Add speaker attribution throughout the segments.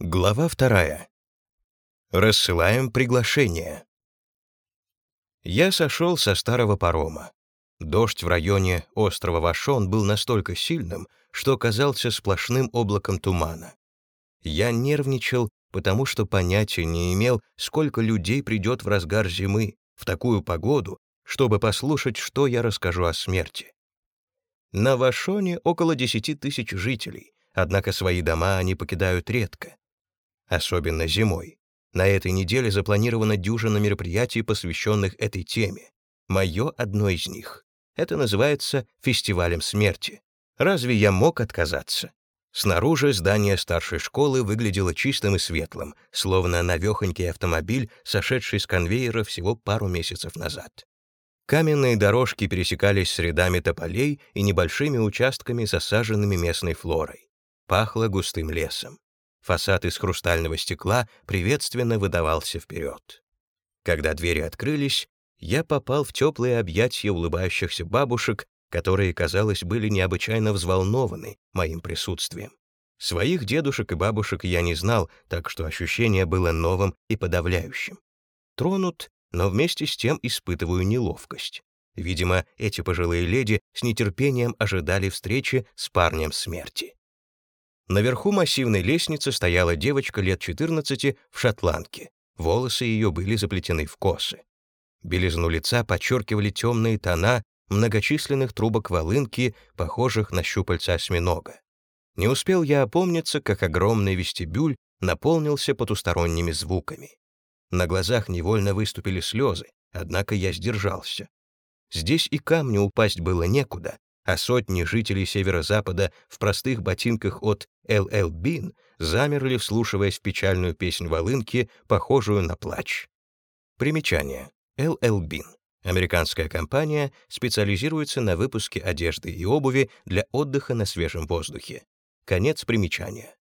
Speaker 1: Глава вторая. Рассылаем приглашение. Я сошел со старого парома. Дождь в районе острова Вашон был настолько сильным, что казался сплошным облаком тумана. Я нервничал, потому что понятия не имел, сколько людей придет в разгар зимы, в такую погоду, чтобы послушать, что я расскажу о смерти. На Вашоне около десяти тысяч жителей, однако свои дома они покидают редко особенно зимой. На этой неделе запланирована дюжина мероприятий, посвященных этой теме. Мое одно из них. Это называется «Фестивалем смерти». Разве я мог отказаться? Снаружи здание старшей школы выглядело чистым и светлым, словно навехонький автомобиль, сошедший с конвейера всего пару месяцев назад. Каменные дорожки пересекались с рядами тополей и небольшими участками, засаженными местной флорой. Пахло густым лесом. Фасад из хрустального стекла приветственно выдавался вперед. Когда двери открылись, я попал в теплые объятия улыбающихся бабушек, которые, казалось, были необычайно взволнованы моим присутствием. Своих дедушек и бабушек я не знал, так что ощущение было новым и подавляющим. Тронут, но вместе с тем испытываю неловкость. Видимо, эти пожилые леди с нетерпением ожидали встречи с парнем смерти. Наверху массивной лестницы стояла девочка лет 14 в шотландке. Волосы ее были заплетены в косы. Белизну лица подчеркивали темные тона многочисленных трубок волынки, похожих на щупальца осьминога. Не успел я опомниться, как огромный вестибюль наполнился потусторонними звуками. На глазах невольно выступили слезы, однако я сдержался. Здесь и камню упасть было некуда, а сотни жителей северо-запада в простых ботинках от LL Bean замерли, вслушиваясь в печальную песнь волынки, похожую на плач. Примечание. LL Bean. Американская компания специализируется на выпуске одежды и обуви для отдыха на свежем воздухе. Конец примечания.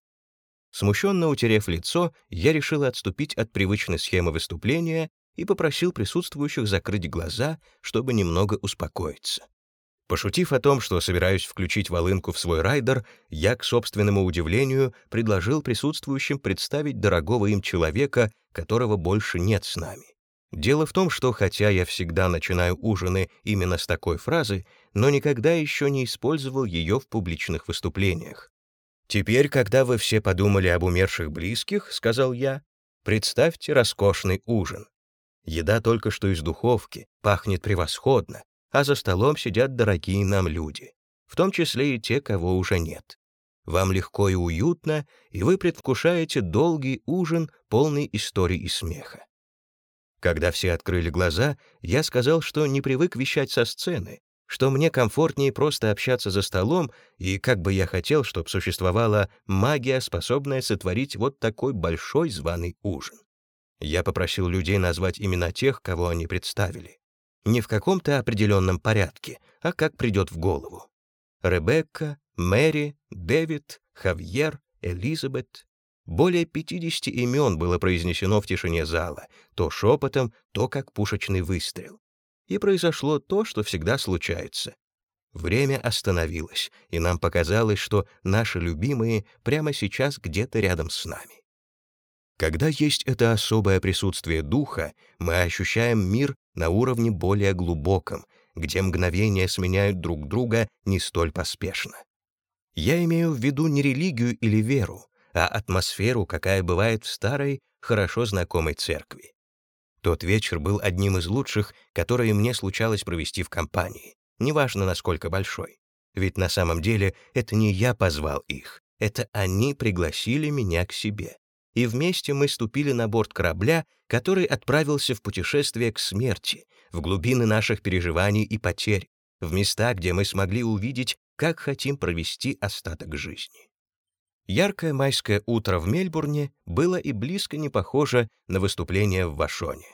Speaker 1: Смущенно утерев лицо, я решил отступить от привычной схемы выступления и попросил присутствующих закрыть глаза, чтобы немного успокоиться. Пошутив о том, что собираюсь включить волынку в свой райдер, я, к собственному удивлению, предложил присутствующим представить дорогого им человека, которого больше нет с нами. Дело в том, что хотя я всегда начинаю ужины именно с такой фразы, но никогда еще не использовал ее в публичных выступлениях. «Теперь, когда вы все подумали об умерших близких, — сказал я, — представьте роскошный ужин. Еда только что из духовки, пахнет превосходно, а за столом сидят дорогие нам люди, в том числе и те, кого уже нет. Вам легко и уютно, и вы предвкушаете долгий ужин, полный историй и смеха. Когда все открыли глаза, я сказал, что не привык вещать со сцены, что мне комфортнее просто общаться за столом, и как бы я хотел, чтобы существовала магия, способная сотворить вот такой большой званый ужин. Я попросил людей назвать имена тех, кого они представили не в каком-то определенном порядке, а как придет в голову. Ребекка, Мэри, Дэвид, Хавьер, Элизабет. Более 50 имен было произнесено в тишине зала, то шепотом, то как пушечный выстрел. И произошло то, что всегда случается. Время остановилось, и нам показалось, что наши любимые прямо сейчас где-то рядом с нами. Когда есть это особое присутствие духа, мы ощущаем мир на уровне более глубоком, где мгновения сменяют друг друга не столь поспешно. Я имею в виду не религию или веру, а атмосферу, какая бывает в старой, хорошо знакомой церкви. Тот вечер был одним из лучших, которые мне случалось провести в компании, неважно, насколько большой. Ведь на самом деле это не я позвал их, это они пригласили меня к себе и вместе мы ступили на борт корабля, который отправился в путешествие к смерти, в глубины наших переживаний и потерь, в места, где мы смогли увидеть, как хотим провести остаток жизни. Яркое майское утро в Мельбурне было и близко не похоже на выступление в Вашоне.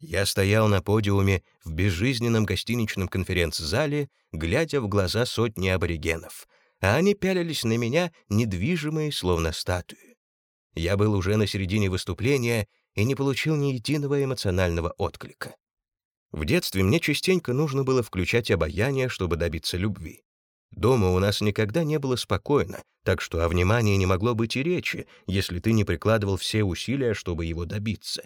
Speaker 1: Я стоял на подиуме в безжизненном гостиничном конференц-зале, глядя в глаза сотни аборигенов, а они пялились на меня, недвижимые, словно статуи. Я был уже на середине выступления и не получил ни единого эмоционального отклика. В детстве мне частенько нужно было включать обаяние, чтобы добиться любви. Дома у нас никогда не было спокойно, так что о внимании не могло быть и речи, если ты не прикладывал все усилия, чтобы его добиться.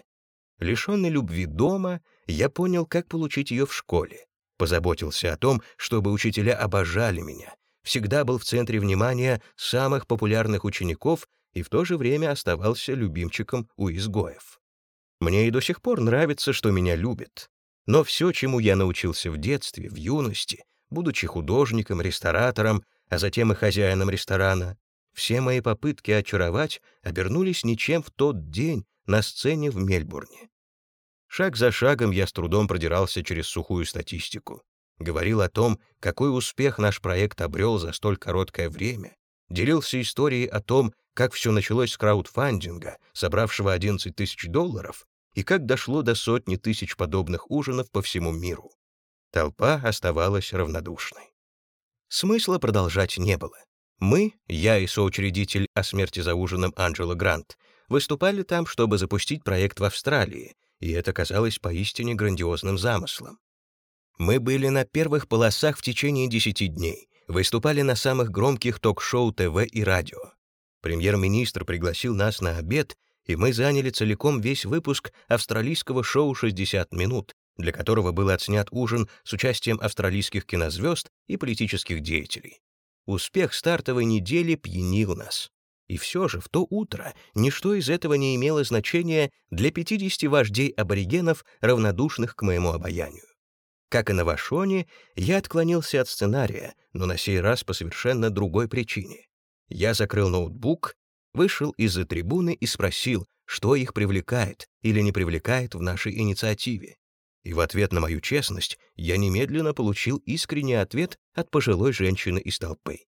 Speaker 1: Лишенный любви дома, я понял, как получить ее в школе. Позаботился о том, чтобы учителя обожали меня, всегда был в центре внимания самых популярных учеников и в то же время оставался любимчиком у изгоев. Мне и до сих пор нравится, что меня любят. Но все, чему я научился в детстве, в юности, будучи художником, ресторатором, а затем и хозяином ресторана, все мои попытки очаровать обернулись ничем в тот день на сцене в Мельбурне. Шаг за шагом я с трудом продирался через сухую статистику. Говорил о том, какой успех наш проект обрел за столь короткое время. Делился историей о том, как все началось с краудфандинга, собравшего 11 тысяч долларов, и как дошло до сотни тысяч подобных ужинов по всему миру. Толпа оставалась равнодушной. Смысла продолжать не было. Мы, я и соучредитель «О смерти за ужином» Анджела Грант, выступали там, чтобы запустить проект в Австралии, и это казалось поистине грандиозным замыслом. Мы были на первых полосах в течение 10 дней, выступали на самых громких ток-шоу ТВ и радио. Премьер-министр пригласил нас на обед, и мы заняли целиком весь выпуск австралийского шоу «60 минут», для которого был отснят ужин с участием австралийских кинозвезд и политических деятелей. Успех стартовой недели пьянил нас. И все же в то утро ничто из этого не имело значения для 50 вождей аборигенов, равнодушных к моему обаянию. Как и на Вашоне, я отклонился от сценария, но на сей раз по совершенно другой причине. Я закрыл ноутбук, вышел из-за трибуны и спросил, что их привлекает или не привлекает в нашей инициативе. И в ответ на мою честность я немедленно получил искренний ответ от пожилой женщины из толпы.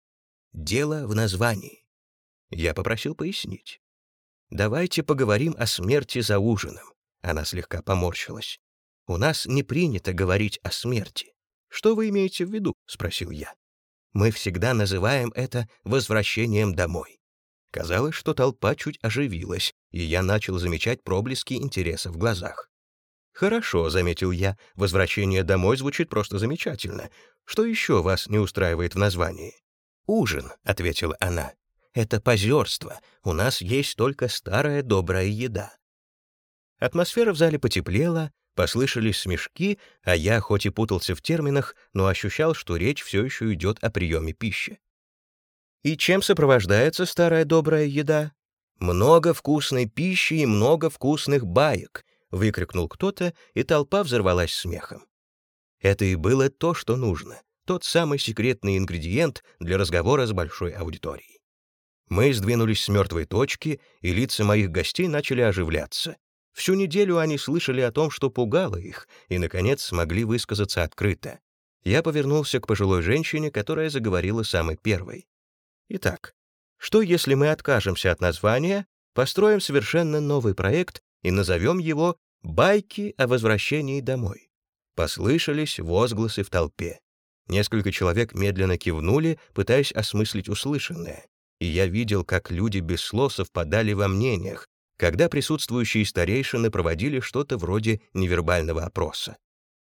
Speaker 1: Дело в названии. Я попросил пояснить. «Давайте поговорим о смерти за ужином». Она слегка поморщилась. «У нас не принято говорить о смерти». «Что вы имеете в виду?» — спросил я. «Мы всегда называем это возвращением домой». Казалось, что толпа чуть оживилась, и я начал замечать проблески интереса в глазах. «Хорошо», — заметил я, — «возвращение домой звучит просто замечательно. Что еще вас не устраивает в названии?» «Ужин», — ответила она это позерство. У нас есть только старая добрая еда. Атмосфера в зале потеплела, послышались смешки, а я хоть и путался в терминах, но ощущал, что речь все еще идет о приеме пищи. И чем сопровождается старая добрая еда? Много вкусной пищи и много вкусных баек, выкрикнул кто-то, и толпа взорвалась смехом. Это и было то, что нужно, тот самый секретный ингредиент для разговора с большой аудиторией. Мы сдвинулись с мертвой точки, и лица моих гостей начали оживляться. Всю неделю они слышали о том, что пугало их, и, наконец, смогли высказаться открыто. Я повернулся к пожилой женщине, которая заговорила самой первой. Итак, что если мы откажемся от названия, построим совершенно новый проект и назовем его «Байки о возвращении домой»? Послышались возгласы в толпе. Несколько человек медленно кивнули, пытаясь осмыслить услышанное и я видел, как люди без слов совпадали во мнениях, когда присутствующие старейшины проводили что-то вроде невербального опроса.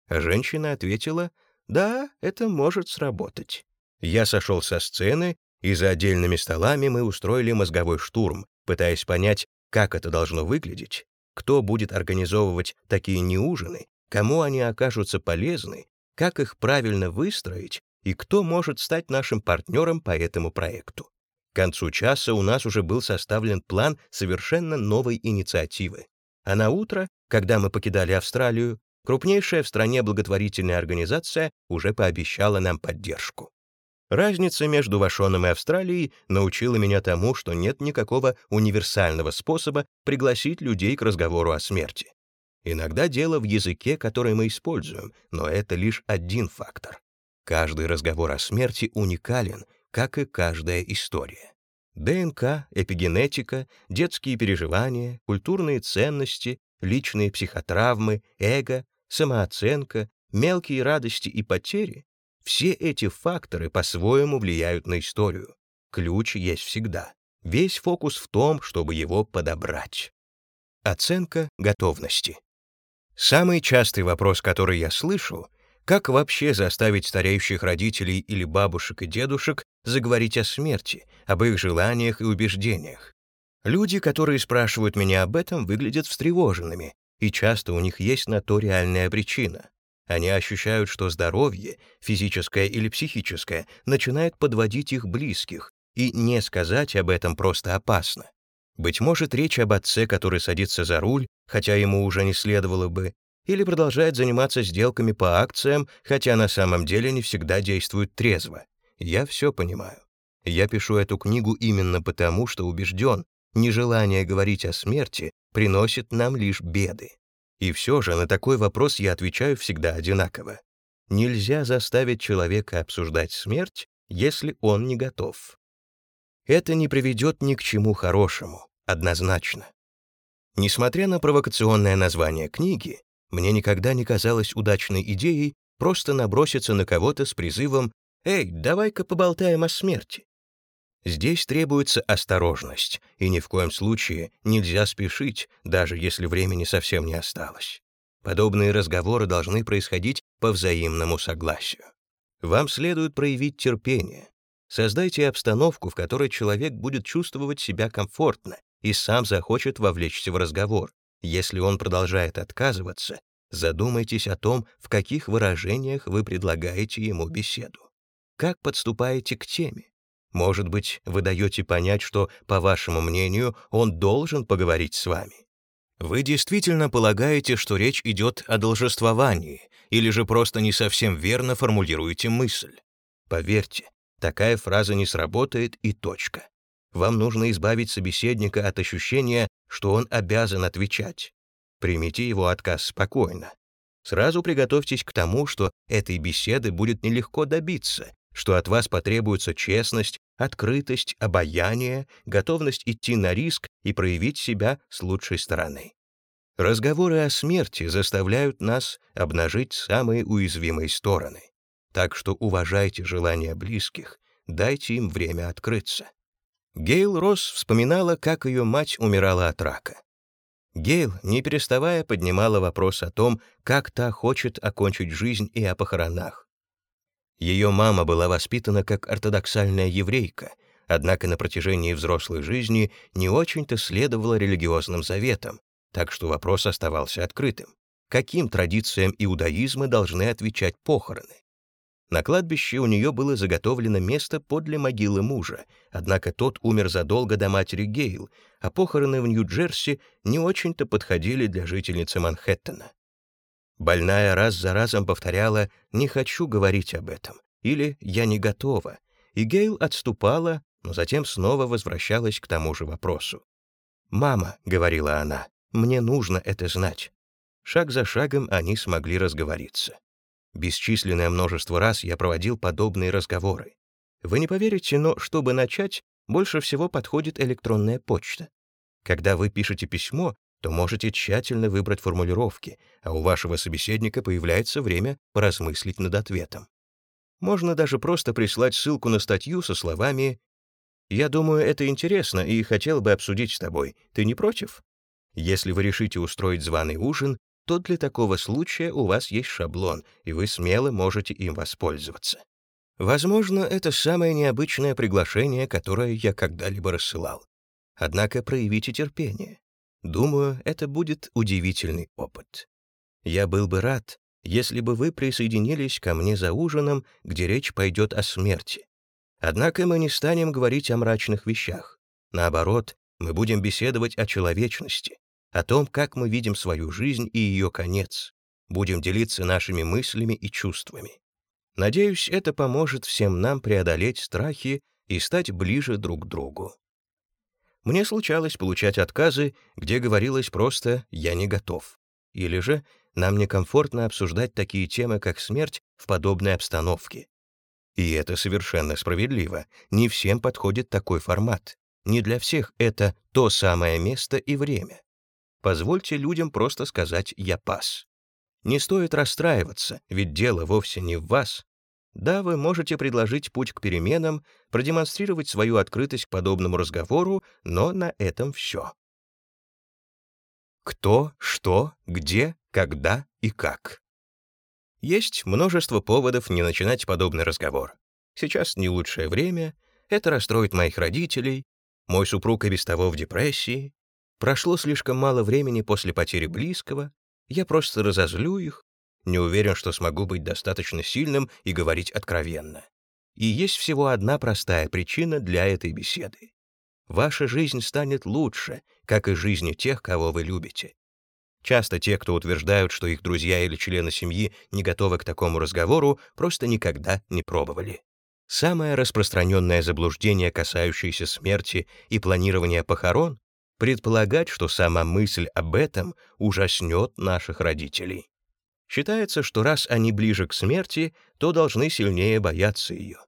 Speaker 1: А женщина ответила, «Да, это может сработать». Я сошел со сцены, и за отдельными столами мы устроили мозговой штурм, пытаясь понять, как это должно выглядеть, кто будет организовывать такие неужины, кому они окажутся полезны, как их правильно выстроить и кто может стать нашим партнером по этому проекту. К концу часа у нас уже был составлен план совершенно новой инициативы. А на утро, когда мы покидали Австралию, крупнейшая в стране благотворительная организация уже пообещала нам поддержку. Разница между Вашоном и Австралией научила меня тому, что нет никакого универсального способа пригласить людей к разговору о смерти. Иногда дело в языке, который мы используем, но это лишь один фактор. Каждый разговор о смерти уникален, как и каждая история. ДНК, эпигенетика, детские переживания, культурные ценности, личные психотравмы, эго, самооценка, мелкие радости и потери — все эти факторы по-своему влияют на историю. Ключ есть всегда. Весь фокус в том, чтобы его подобрать. Оценка готовности. Самый частый вопрос, который я слышу, Как вообще заставить стареющих родителей или бабушек и дедушек заговорить о смерти, об их желаниях и убеждениях? Люди, которые спрашивают меня об этом, выглядят встревоженными, и часто у них есть на то реальная причина. Они ощущают, что здоровье, физическое или психическое, начинает подводить их близких, и не сказать об этом просто опасно. Быть может, речь об отце, который садится за руль, хотя ему уже не следовало бы, или продолжает заниматься сделками по акциям, хотя на самом деле не всегда действует трезво. Я все понимаю. Я пишу эту книгу именно потому, что убежден, нежелание говорить о смерти приносит нам лишь беды. И все же на такой вопрос я отвечаю всегда одинаково. Нельзя заставить человека обсуждать смерть, если он не готов. Это не приведет ни к чему хорошему, однозначно. Несмотря на провокационное название книги, мне никогда не казалось удачной идеей просто наброситься на кого-то с призывом «Эй, давай-ка поболтаем о смерти». Здесь требуется осторожность, и ни в коем случае нельзя спешить, даже если времени совсем не осталось. Подобные разговоры должны происходить по взаимному согласию. Вам следует проявить терпение. Создайте обстановку, в которой человек будет чувствовать себя комфортно и сам захочет вовлечься в разговор. Если он продолжает отказываться, задумайтесь о том, в каких выражениях вы предлагаете ему беседу. Как подступаете к теме? Может быть, вы даете понять, что, по вашему мнению, он должен поговорить с вами. Вы действительно полагаете, что речь идет о должествовании, или же просто не совсем верно формулируете мысль? Поверьте, такая фраза не сработает и точка. Вам нужно избавить собеседника от ощущения, что он обязан отвечать. Примите его отказ спокойно. Сразу приготовьтесь к тому, что этой беседы будет нелегко добиться, что от вас потребуется честность, открытость, обаяние, готовность идти на риск и проявить себя с лучшей стороны. Разговоры о смерти заставляют нас обнажить самые уязвимые стороны. Так что уважайте желания близких, дайте им время открыться. Гейл Росс вспоминала, как ее мать умирала от рака. Гейл, не переставая, поднимала вопрос о том, как та хочет окончить жизнь и о похоронах. Ее мама была воспитана как ортодоксальная еврейка, однако на протяжении взрослой жизни не очень-то следовала религиозным заветам, так что вопрос оставался открытым. Каким традициям иудаизма должны отвечать похороны? На кладбище у нее было заготовлено место подле могилы мужа, однако тот умер задолго до матери Гейл, а похороны в Нью-Джерси не очень-то подходили для жительницы Манхэттена. Больная раз за разом повторяла «не хочу говорить об этом» или «я не готова», и Гейл отступала, но затем снова возвращалась к тому же вопросу. «Мама», — говорила она, — «мне нужно это знать». Шаг за шагом они смогли разговориться. Бесчисленное множество раз я проводил подобные разговоры. Вы не поверите, но чтобы начать, больше всего подходит электронная почта. Когда вы пишете письмо, то можете тщательно выбрать формулировки, а у вашего собеседника появляется время поразмыслить над ответом. Можно даже просто прислать ссылку на статью со словами «Я думаю, это интересно и хотел бы обсудить с тобой. Ты не против?» Если вы решите устроить званый ужин, то для такого случая у вас есть шаблон, и вы смело можете им воспользоваться. Возможно, это самое необычное приглашение, которое я когда-либо рассылал. Однако проявите терпение. Думаю, это будет удивительный опыт. Я был бы рад, если бы вы присоединились ко мне за ужином, где речь пойдет о смерти. Однако мы не станем говорить о мрачных вещах. Наоборот, мы будем беседовать о человечности, о том, как мы видим свою жизнь и ее конец. Будем делиться нашими мыслями и чувствами. Надеюсь, это поможет всем нам преодолеть страхи и стать ближе друг к другу. Мне случалось получать отказы, где говорилось просто «я не готов». Или же «нам некомфортно обсуждать такие темы, как смерть, в подобной обстановке». И это совершенно справедливо. Не всем подходит такой формат. Не для всех это то самое место и время. Позвольте людям просто сказать «я пас». Не стоит расстраиваться, ведь дело вовсе не в вас, да, вы можете предложить путь к переменам, продемонстрировать свою открытость к подобному разговору, но на этом все. Кто, что, где, когда и как. Есть множество поводов не начинать подобный разговор. Сейчас не лучшее время, это расстроит моих родителей, мой супруг и без того в депрессии, прошло слишком мало времени после потери близкого, я просто разозлю их, не уверен, что смогу быть достаточно сильным и говорить откровенно. И есть всего одна простая причина для этой беседы. Ваша жизнь станет лучше, как и жизни тех, кого вы любите. Часто те, кто утверждают, что их друзья или члены семьи не готовы к такому разговору, просто никогда не пробовали. Самое распространенное заблуждение, касающееся смерти и планирования похорон, предполагать, что сама мысль об этом ужаснет наших родителей. Считается, что раз они ближе к смерти, то должны сильнее бояться ее.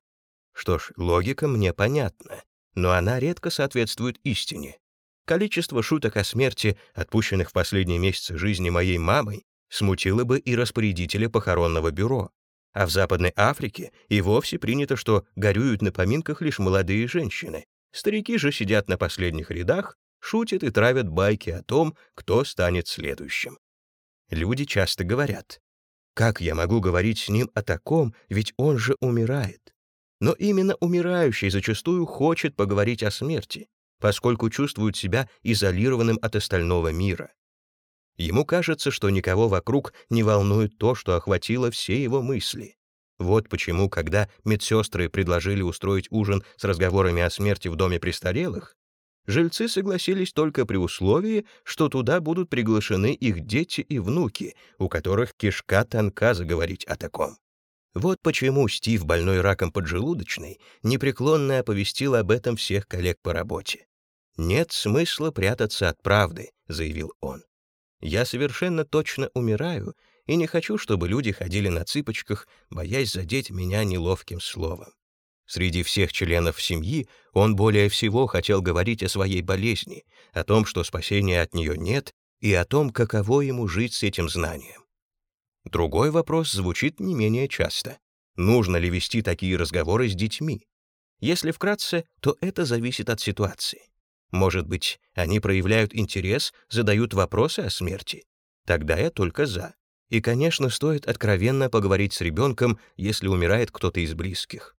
Speaker 1: Что ж, логика мне понятна, но она редко соответствует истине. Количество шуток о смерти, отпущенных в последние месяцы жизни моей мамой, смутило бы и распорядителя похоронного бюро. А в Западной Африке и вовсе принято, что горюют на поминках лишь молодые женщины. Старики же сидят на последних рядах, шутят и травят байки о том, кто станет следующим. Люди часто говорят, «Как я могу говорить с ним о таком, ведь он же умирает?» Но именно умирающий зачастую хочет поговорить о смерти, поскольку чувствует себя изолированным от остального мира. Ему кажется, что никого вокруг не волнует то, что охватило все его мысли. Вот почему, когда медсестры предложили устроить ужин с разговорами о смерти в доме престарелых, жильцы согласились только при условии, что туда будут приглашены их дети и внуки, у которых кишка тонка заговорить о таком. Вот почему Стив, больной раком поджелудочной, непреклонно оповестил об этом всех коллег по работе. «Нет смысла прятаться от правды», — заявил он. «Я совершенно точно умираю и не хочу, чтобы люди ходили на цыпочках, боясь задеть меня неловким словом. Среди всех членов семьи он более всего хотел говорить о своей болезни, о том, что спасения от нее нет, и о том, каково ему жить с этим знанием. Другой вопрос звучит не менее часто. Нужно ли вести такие разговоры с детьми? Если вкратце, то это зависит от ситуации. Может быть, они проявляют интерес, задают вопросы о смерти. Тогда я только за. И, конечно, стоит откровенно поговорить с ребенком, если умирает кто-то из близких.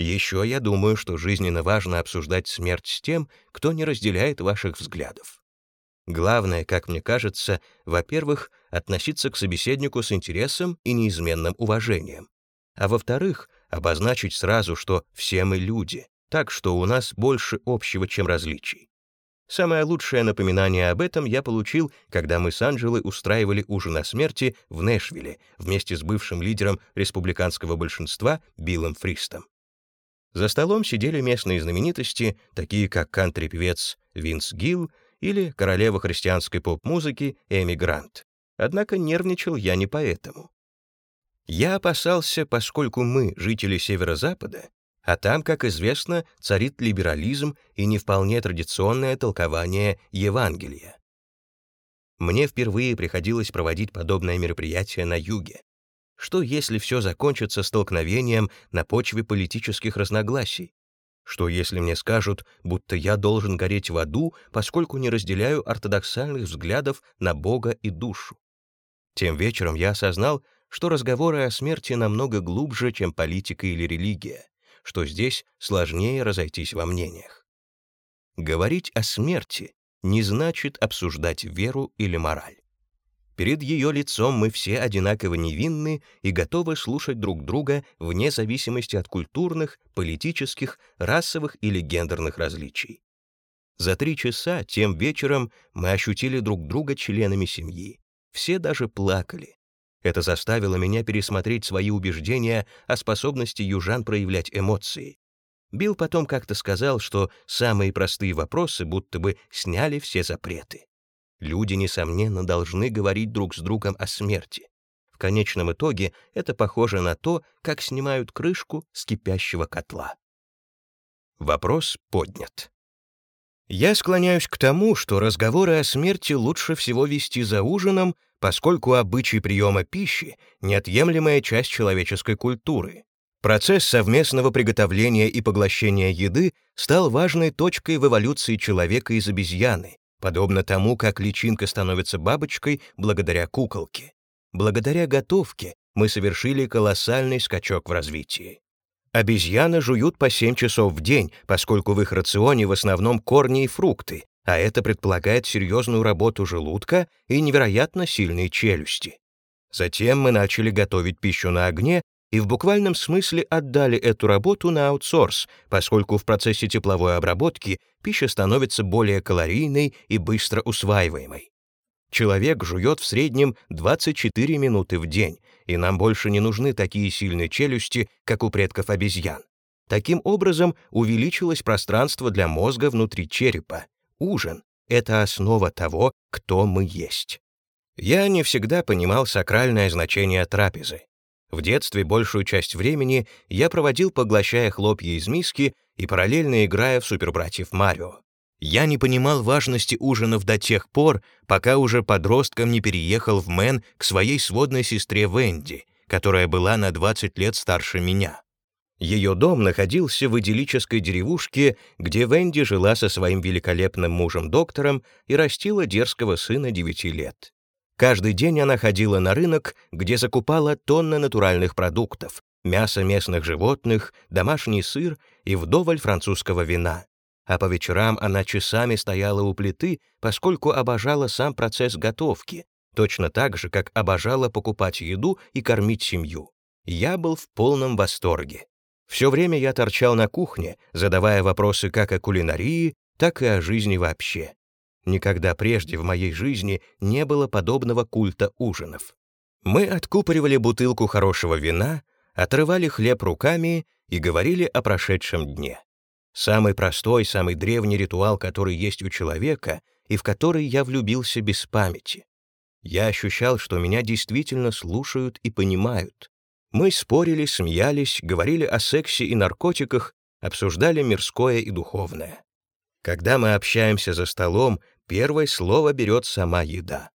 Speaker 1: Еще я думаю, что жизненно важно обсуждать смерть с тем, кто не разделяет ваших взглядов. Главное, как мне кажется, во-первых, относиться к собеседнику с интересом и неизменным уважением. А во-вторых, обозначить сразу, что все мы люди, так что у нас больше общего, чем различий. Самое лучшее напоминание об этом я получил, когда мы с Анджелой устраивали ужин о смерти в Нэшвилле вместе с бывшим лидером республиканского большинства Биллом Фристом. За столом сидели местные знаменитости, такие как кантри-певец Винс Гилл или королева христианской поп-музыки Эми Грант. Однако нервничал я не поэтому. Я опасался, поскольку мы, жители Северо-Запада, а там, как известно, царит либерализм и не вполне традиционное толкование Евангелия. Мне впервые приходилось проводить подобное мероприятие на юге. Что если все закончится столкновением на почве политических разногласий? Что если мне скажут, будто я должен гореть в аду, поскольку не разделяю ортодоксальных взглядов на Бога и душу? Тем вечером я осознал, что разговоры о смерти намного глубже, чем политика или религия, что здесь сложнее разойтись во мнениях. Говорить о смерти не значит обсуждать веру или мораль. Перед ее лицом мы все одинаково невинны и готовы слушать друг друга вне зависимости от культурных, политических, расовых или гендерных различий. За три часа тем вечером мы ощутили друг друга членами семьи. Все даже плакали. Это заставило меня пересмотреть свои убеждения о способности южан проявлять эмоции. Билл потом как-то сказал, что самые простые вопросы будто бы сняли все запреты. Люди, несомненно, должны говорить друг с другом о смерти. В конечном итоге это похоже на то, как снимают крышку с кипящего котла. Вопрос поднят. Я склоняюсь к тому, что разговоры о смерти лучше всего вести за ужином, поскольку обычай приема пищи — неотъемлемая часть человеческой культуры. Процесс совместного приготовления и поглощения еды стал важной точкой в эволюции человека из обезьяны, подобно тому, как личинка становится бабочкой благодаря куколке. Благодаря готовке мы совершили колоссальный скачок в развитии. Обезьяны жуют по 7 часов в день, поскольку в их рационе в основном корни и фрукты, а это предполагает серьезную работу желудка и невероятно сильные челюсти. Затем мы начали готовить пищу на огне и в буквальном смысле отдали эту работу на аутсорс, поскольку в процессе тепловой обработки пища становится более калорийной и быстро усваиваемой. Человек жует в среднем 24 минуты в день, и нам больше не нужны такие сильные челюсти, как у предков обезьян. Таким образом, увеличилось пространство для мозга внутри черепа. Ужин — это основа того, кто мы есть. Я не всегда понимал сакральное значение трапезы. В детстве большую часть времени я проводил, поглощая хлопья из миски и параллельно играя в супербратьев Марио. Я не понимал важности ужинов до тех пор, пока уже подростком не переехал в Мэн к своей сводной сестре Венди, которая была на 20 лет старше меня. Ее дом находился в идиллической деревушке, где Венди жила со своим великолепным мужем-доктором и растила дерзкого сына 9 лет. Каждый день она ходила на рынок, где закупала тонны натуральных продуктов, мясо местных животных, домашний сыр и вдоволь французского вина. А по вечерам она часами стояла у плиты, поскольку обожала сам процесс готовки, точно так же, как обожала покупать еду и кормить семью. Я был в полном восторге. Все время я торчал на кухне, задавая вопросы как о кулинарии, так и о жизни вообще. Никогда прежде в моей жизни не было подобного культа ужинов. Мы откупоривали бутылку хорошего вина, отрывали хлеб руками и говорили о прошедшем дне. Самый простой, самый древний ритуал, который есть у человека, и в который я влюбился без памяти. Я ощущал, что меня действительно слушают и понимают. Мы спорили, смеялись, говорили о сексе и наркотиках, обсуждали мирское и духовное. Когда мы общаемся за столом, первое слово берет сама еда.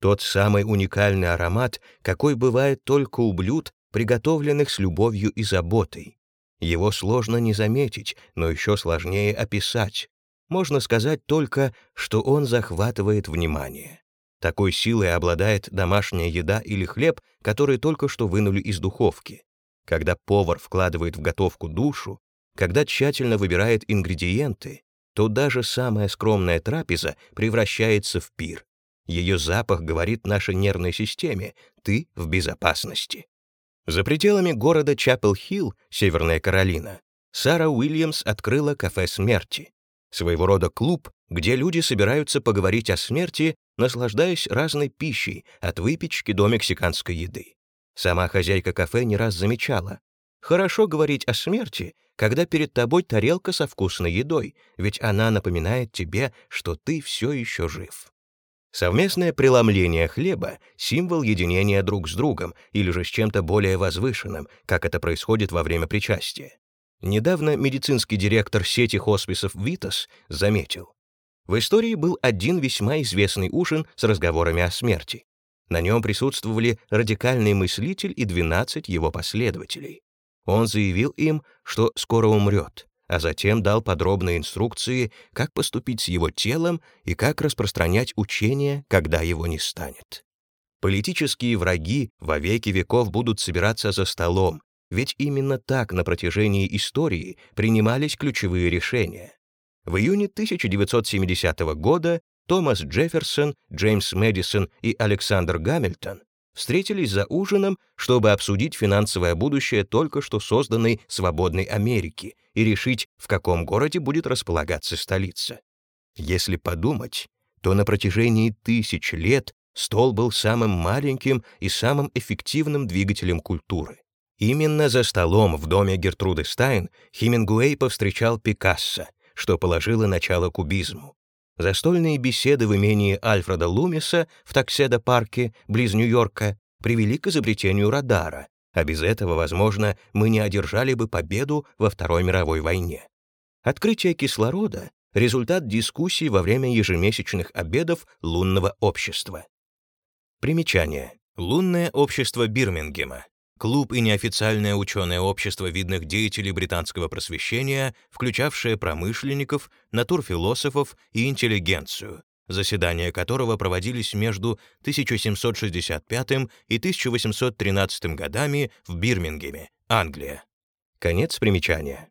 Speaker 1: Тот самый уникальный аромат, какой бывает только у блюд, приготовленных с любовью и заботой. Его сложно не заметить, но еще сложнее описать. Можно сказать только, что он захватывает внимание. Такой силой обладает домашняя еда или хлеб, который только что вынули из духовки. Когда повар вкладывает в готовку душу, когда тщательно выбирает ингредиенты, то даже самая скромная трапеза превращается в пир. Ее запах говорит нашей нервной системе «ты в безопасности». За пределами города Чапел-Хилл, Северная Каролина, Сара Уильямс открыла кафе смерти, своего рода клуб, где люди собираются поговорить о смерти, наслаждаясь разной пищей, от выпечки до мексиканской еды. Сама хозяйка кафе не раз замечала, Хорошо говорить о смерти, когда перед тобой тарелка со вкусной едой, ведь она напоминает тебе, что ты все еще жив. Совместное преломление хлеба — символ единения друг с другом или же с чем-то более возвышенным, как это происходит во время причастия. Недавно медицинский директор сети хосписов «Витас» заметил, в истории был один весьма известный ужин с разговорами о смерти. На нем присутствовали радикальный мыслитель и 12 его последователей. Он заявил им, что скоро умрет, а затем дал подробные инструкции, как поступить с его телом и как распространять учение, когда его не станет. Политические враги во веки веков будут собираться за столом, ведь именно так на протяжении истории принимались ключевые решения. В июне 1970 года Томас Джефферсон, Джеймс Мэдисон и Александр Гамильтон встретились за ужином, чтобы обсудить финансовое будущее только что созданной свободной Америки и решить, в каком городе будет располагаться столица. Если подумать, то на протяжении тысяч лет стол был самым маленьким и самым эффективным двигателем культуры. Именно за столом в доме Гертруды Стайн Хемингуэй повстречал Пикассо, что положило начало кубизму. Застольные беседы в имении Альфреда Лумиса в Такседо-парке, близ Нью-Йорка, привели к изобретению радара, а без этого, возможно, мы не одержали бы победу во Второй мировой войне. Открытие кислорода — результат дискуссий во время ежемесячных обедов лунного общества. Примечание. Лунное общество Бирмингема клуб и неофициальное ученое общество видных деятелей британского просвещения, включавшее промышленников, натурфилософов и интеллигенцию, заседания которого проводились между 1765 и 1813 годами в Бирмингеме, Англия. Конец примечания.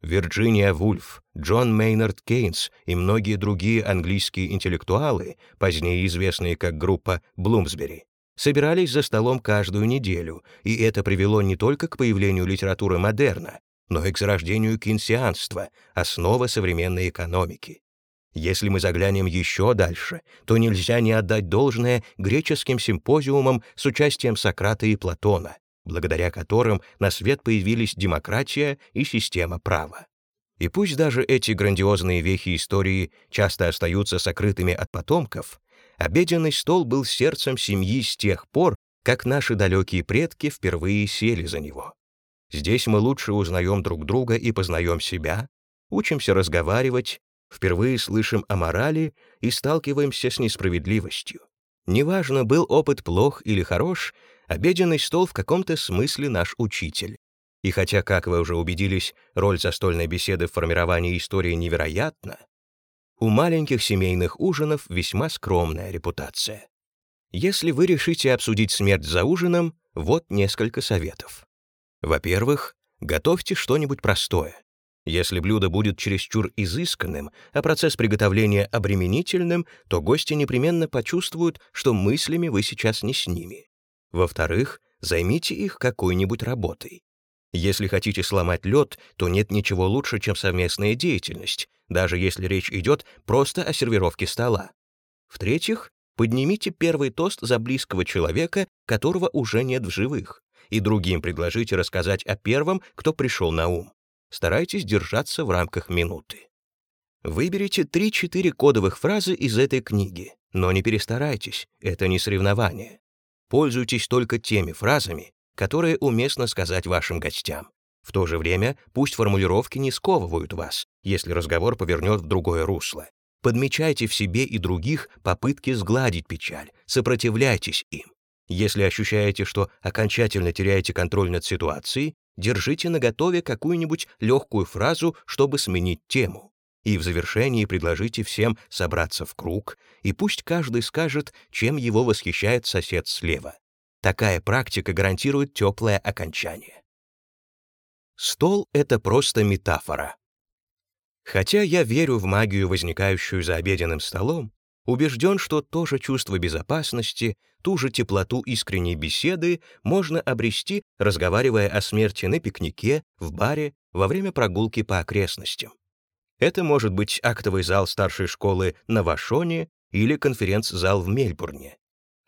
Speaker 1: Вирджиния Вульф, Джон Мейнард Кейнс и многие другие английские интеллектуалы, позднее известные как группа Блумсбери, собирались за столом каждую неделю, и это привело не только к появлению литературы модерна, но и к зарождению кинсианства, основы современной экономики. Если мы заглянем еще дальше, то нельзя не отдать должное греческим симпозиумам с участием Сократа и Платона, благодаря которым на свет появились демократия и система права. И пусть даже эти грандиозные вехи истории часто остаются сокрытыми от потомков, обеденный стол был сердцем семьи с тех пор, как наши далекие предки впервые сели за него. Здесь мы лучше узнаем друг друга и познаем себя, учимся разговаривать, впервые слышим о морали и сталкиваемся с несправедливостью. Неважно, был опыт плох или хорош, обеденный стол в каком-то смысле наш учитель. И хотя, как вы уже убедились, роль застольной беседы в формировании истории невероятна, у маленьких семейных ужинов весьма скромная репутация. Если вы решите обсудить смерть за ужином, вот несколько советов. Во-первых, готовьте что-нибудь простое. Если блюдо будет чересчур изысканным, а процесс приготовления обременительным, то гости непременно почувствуют, что мыслями вы сейчас не с ними. Во-вторых, займите их какой-нибудь работой. Если хотите сломать лед, то нет ничего лучше, чем совместная деятельность, даже если речь идет просто о сервировке стола. В-третьих, поднимите первый тост за близкого человека, которого уже нет в живых и другим предложите рассказать о первом, кто пришел на ум. Старайтесь держаться в рамках минуты. Выберите 3-4 кодовых фразы из этой книги, но не перестарайтесь, это не соревнование. Пользуйтесь только теми фразами, которые уместно сказать вашим гостям. В то же время пусть формулировки не сковывают вас, если разговор повернет в другое русло. Подмечайте в себе и других попытки сгладить печаль, сопротивляйтесь им. Если ощущаете, что окончательно теряете контроль над ситуацией, держите наготове какую-нибудь легкую фразу, чтобы сменить тему. И в завершении предложите всем собраться в круг, и пусть каждый скажет, чем его восхищает сосед слева. Такая практика гарантирует теплое окончание. Стол — это просто метафора. Хотя я верю в магию, возникающую за обеденным столом, убежден, что то же чувство безопасности, ту же теплоту искренней беседы можно обрести, разговаривая о смерти на пикнике, в баре, во время прогулки по окрестностям. Это может быть актовый зал старшей школы на Вашоне или конференц-зал в Мельбурне.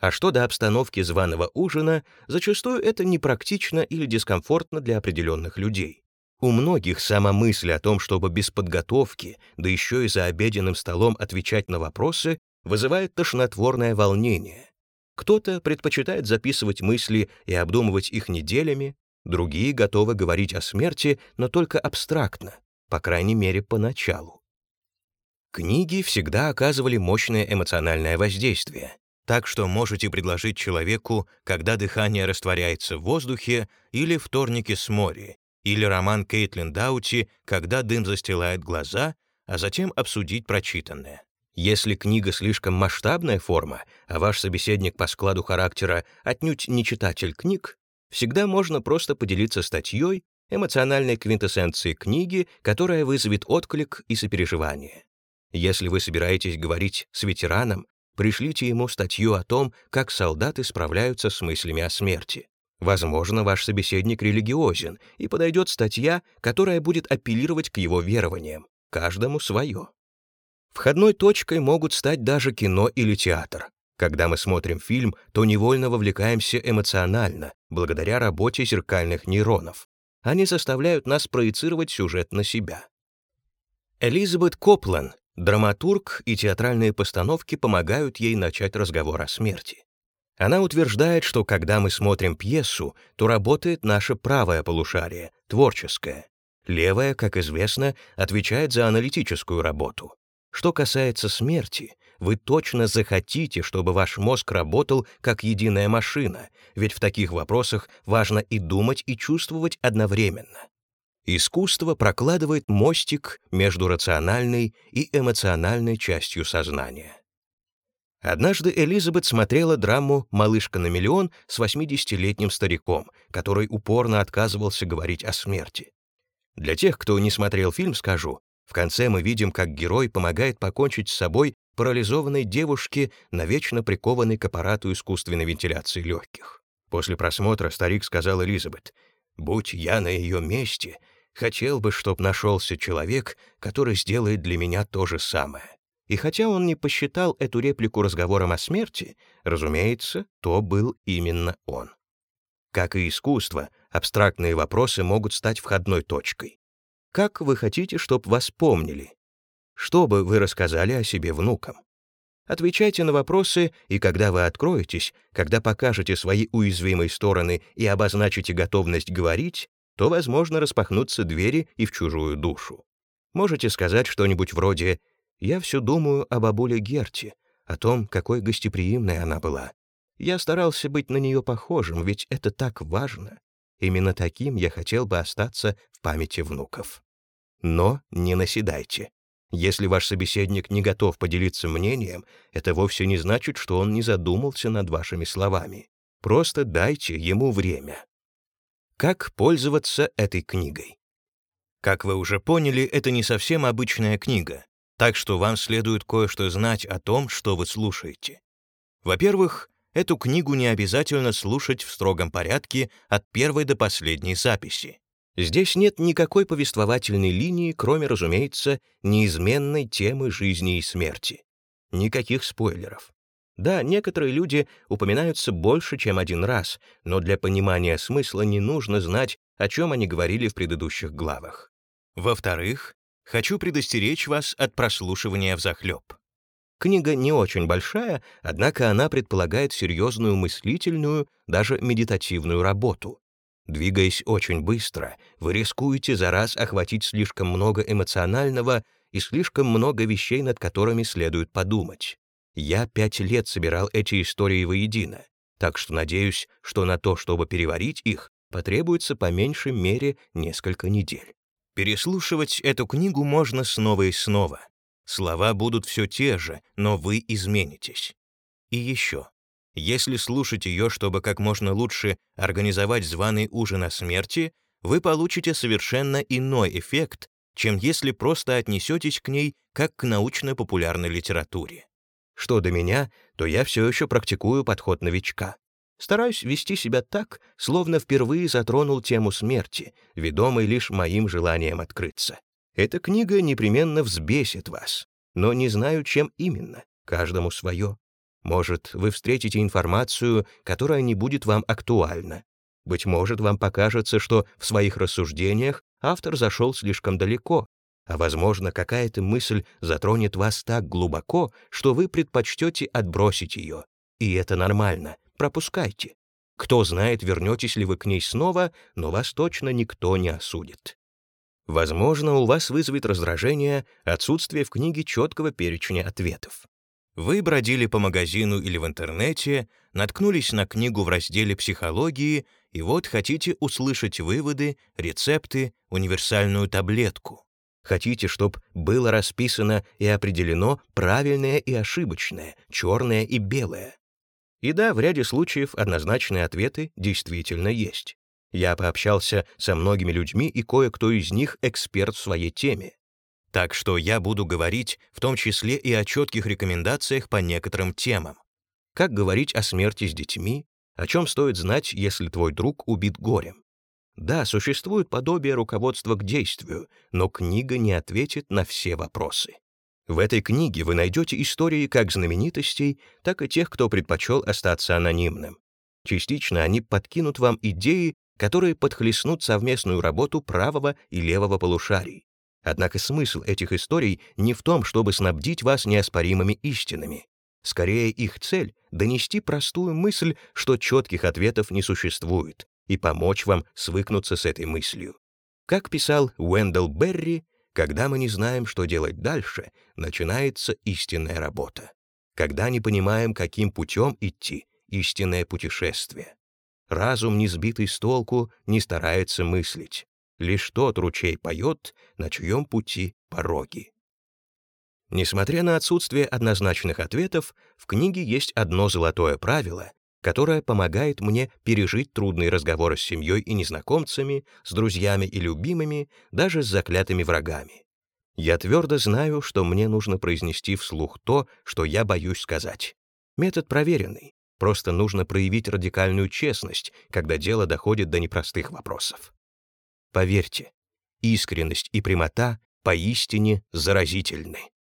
Speaker 1: А что до обстановки званого ужина, зачастую это непрактично или дискомфортно для определенных людей. У многих сама мысль о том, чтобы без подготовки, да еще и за обеденным столом отвечать на вопросы, вызывает тошнотворное волнение. Кто-то предпочитает записывать мысли и обдумывать их неделями, другие готовы говорить о смерти, но только абстрактно, по крайней мере, поначалу. Книги всегда оказывали мощное эмоциональное воздействие, так что можете предложить человеку, когда дыхание растворяется в воздухе, или вторники с моря, или роман Кейтлин Даути «Когда дым застилает глаза», а затем обсудить прочитанное. Если книга слишком масштабная форма, а ваш собеседник по складу характера отнюдь не читатель книг, всегда можно просто поделиться статьей, эмоциональной квинтэссенцией книги, которая вызовет отклик и сопереживание. Если вы собираетесь говорить с ветераном, пришлите ему статью о том, как солдаты справляются с мыслями о смерти. Возможно, ваш собеседник религиозен, и подойдет статья, которая будет апеллировать к его верованиям, каждому свое. Входной точкой могут стать даже кино или театр. Когда мы смотрим фильм, то невольно вовлекаемся эмоционально, благодаря работе зеркальных нейронов. Они заставляют нас проецировать сюжет на себя. Элизабет Коплан, драматург и театральные постановки помогают ей начать разговор о смерти. Она утверждает, что когда мы смотрим пьесу, то работает наше правое полушарие, творческое. Левое, как известно, отвечает за аналитическую работу. Что касается смерти, вы точно захотите, чтобы ваш мозг работал как единая машина, ведь в таких вопросах важно и думать, и чувствовать одновременно. Искусство прокладывает мостик между рациональной и эмоциональной частью сознания. Однажды Элизабет смотрела драму «Малышка на миллион» с 80-летним стариком, который упорно отказывался говорить о смерти. Для тех, кто не смотрел фильм, скажу, в конце мы видим, как герой помогает покончить с собой парализованной девушке, навечно прикованной к аппарату искусственной вентиляции легких. После просмотра старик сказал Элизабет, «Будь я на ее месте, хотел бы, чтоб нашелся человек, который сделает для меня то же самое». И хотя он не посчитал эту реплику разговором о смерти, разумеется, то был именно он. Как и искусство, абстрактные вопросы могут стать входной точкой. Как вы хотите, чтобы вас помнили? Что бы вы рассказали о себе внукам? Отвечайте на вопросы, и когда вы откроетесь, когда покажете свои уязвимые стороны и обозначите готовность говорить, то, возможно, распахнутся двери и в чужую душу. Можете сказать что-нибудь вроде я все думаю о бабуле Герти, о том, какой гостеприимной она была. Я старался быть на нее похожим, ведь это так важно. Именно таким я хотел бы остаться в памяти внуков. Но не наседайте. Если ваш собеседник не готов поделиться мнением, это вовсе не значит, что он не задумался над вашими словами. Просто дайте ему время. Как пользоваться этой книгой? Как вы уже поняли, это не совсем обычная книга. Так что вам следует кое-что знать о том, что вы слушаете. Во-первых, эту книгу не обязательно слушать в строгом порядке от первой до последней записи. Здесь нет никакой повествовательной линии, кроме, разумеется, неизменной темы жизни и смерти. Никаких спойлеров. Да, некоторые люди упоминаются больше, чем один раз, но для понимания смысла не нужно знать, о чем они говорили в предыдущих главах. Во-вторых, хочу предостеречь вас от прослушивания взахлеб. Книга не очень большая, однако она предполагает серьезную мыслительную, даже медитативную работу. Двигаясь очень быстро, вы рискуете за раз охватить слишком много эмоционального и слишком много вещей, над которыми следует подумать. Я пять лет собирал эти истории воедино, так что надеюсь, что на то, чтобы переварить их, потребуется по меньшей мере несколько недель. Переслушивать эту книгу можно снова и снова. Слова будут все те же, но вы изменитесь. И еще. Если слушать ее, чтобы как можно лучше организовать званый ужин о смерти, вы получите совершенно иной эффект, чем если просто отнесетесь к ней как к научно-популярной литературе. Что до меня, то я все еще практикую подход новичка. Стараюсь вести себя так, словно впервые затронул тему смерти, ведомый лишь моим желанием открыться. Эта книга непременно взбесит вас, но не знаю, чем именно, каждому свое. Может, вы встретите информацию, которая не будет вам актуальна. Быть может, вам покажется, что в своих рассуждениях автор зашел слишком далеко, а, возможно, какая-то мысль затронет вас так глубоко, что вы предпочтете отбросить ее. И это нормально, пропускайте. Кто знает, вернетесь ли вы к ней снова, но вас точно никто не осудит. Возможно, у вас вызовет раздражение отсутствие в книге четкого перечня ответов. Вы бродили по магазину или в интернете, наткнулись на книгу в разделе «Психологии» и вот хотите услышать выводы, рецепты, универсальную таблетку. Хотите, чтобы было расписано и определено правильное и ошибочное, черное и белое. И да, в ряде случаев однозначные ответы действительно есть. Я пообщался со многими людьми, и кое-кто из них эксперт в своей теме. Так что я буду говорить в том числе и о четких рекомендациях по некоторым темам. Как говорить о смерти с детьми, о чем стоит знать, если твой друг убит горем. Да, существует подобие руководства к действию, но книга не ответит на все вопросы. В этой книге вы найдете истории как знаменитостей, так и тех, кто предпочел остаться анонимным. Частично они подкинут вам идеи, которые подхлестнут совместную работу правого и левого полушарий. Однако смысл этих историй не в том, чтобы снабдить вас неоспоримыми истинами. Скорее, их цель — донести простую мысль, что четких ответов не существует, и помочь вам свыкнуться с этой мыслью. Как писал Уэндell Берри, когда мы не знаем, что делать дальше, начинается истинная работа. Когда не понимаем, каким путем идти, истинное путешествие. Разум, не сбитый с толку, не старается мыслить. Лишь тот ручей поет, на чьем пути пороги. Несмотря на отсутствие однозначных ответов, в книге есть одно золотое правило, которое помогает мне пережить трудные разговоры с семьей и незнакомцами, с друзьями и любимыми, даже с заклятыми врагами. Я твердо знаю, что мне нужно произнести вслух то, что я боюсь сказать. Метод проверенный, просто нужно проявить радикальную честность, когда дело доходит до непростых вопросов. Поверьте, искренность и прямота поистине заразительны.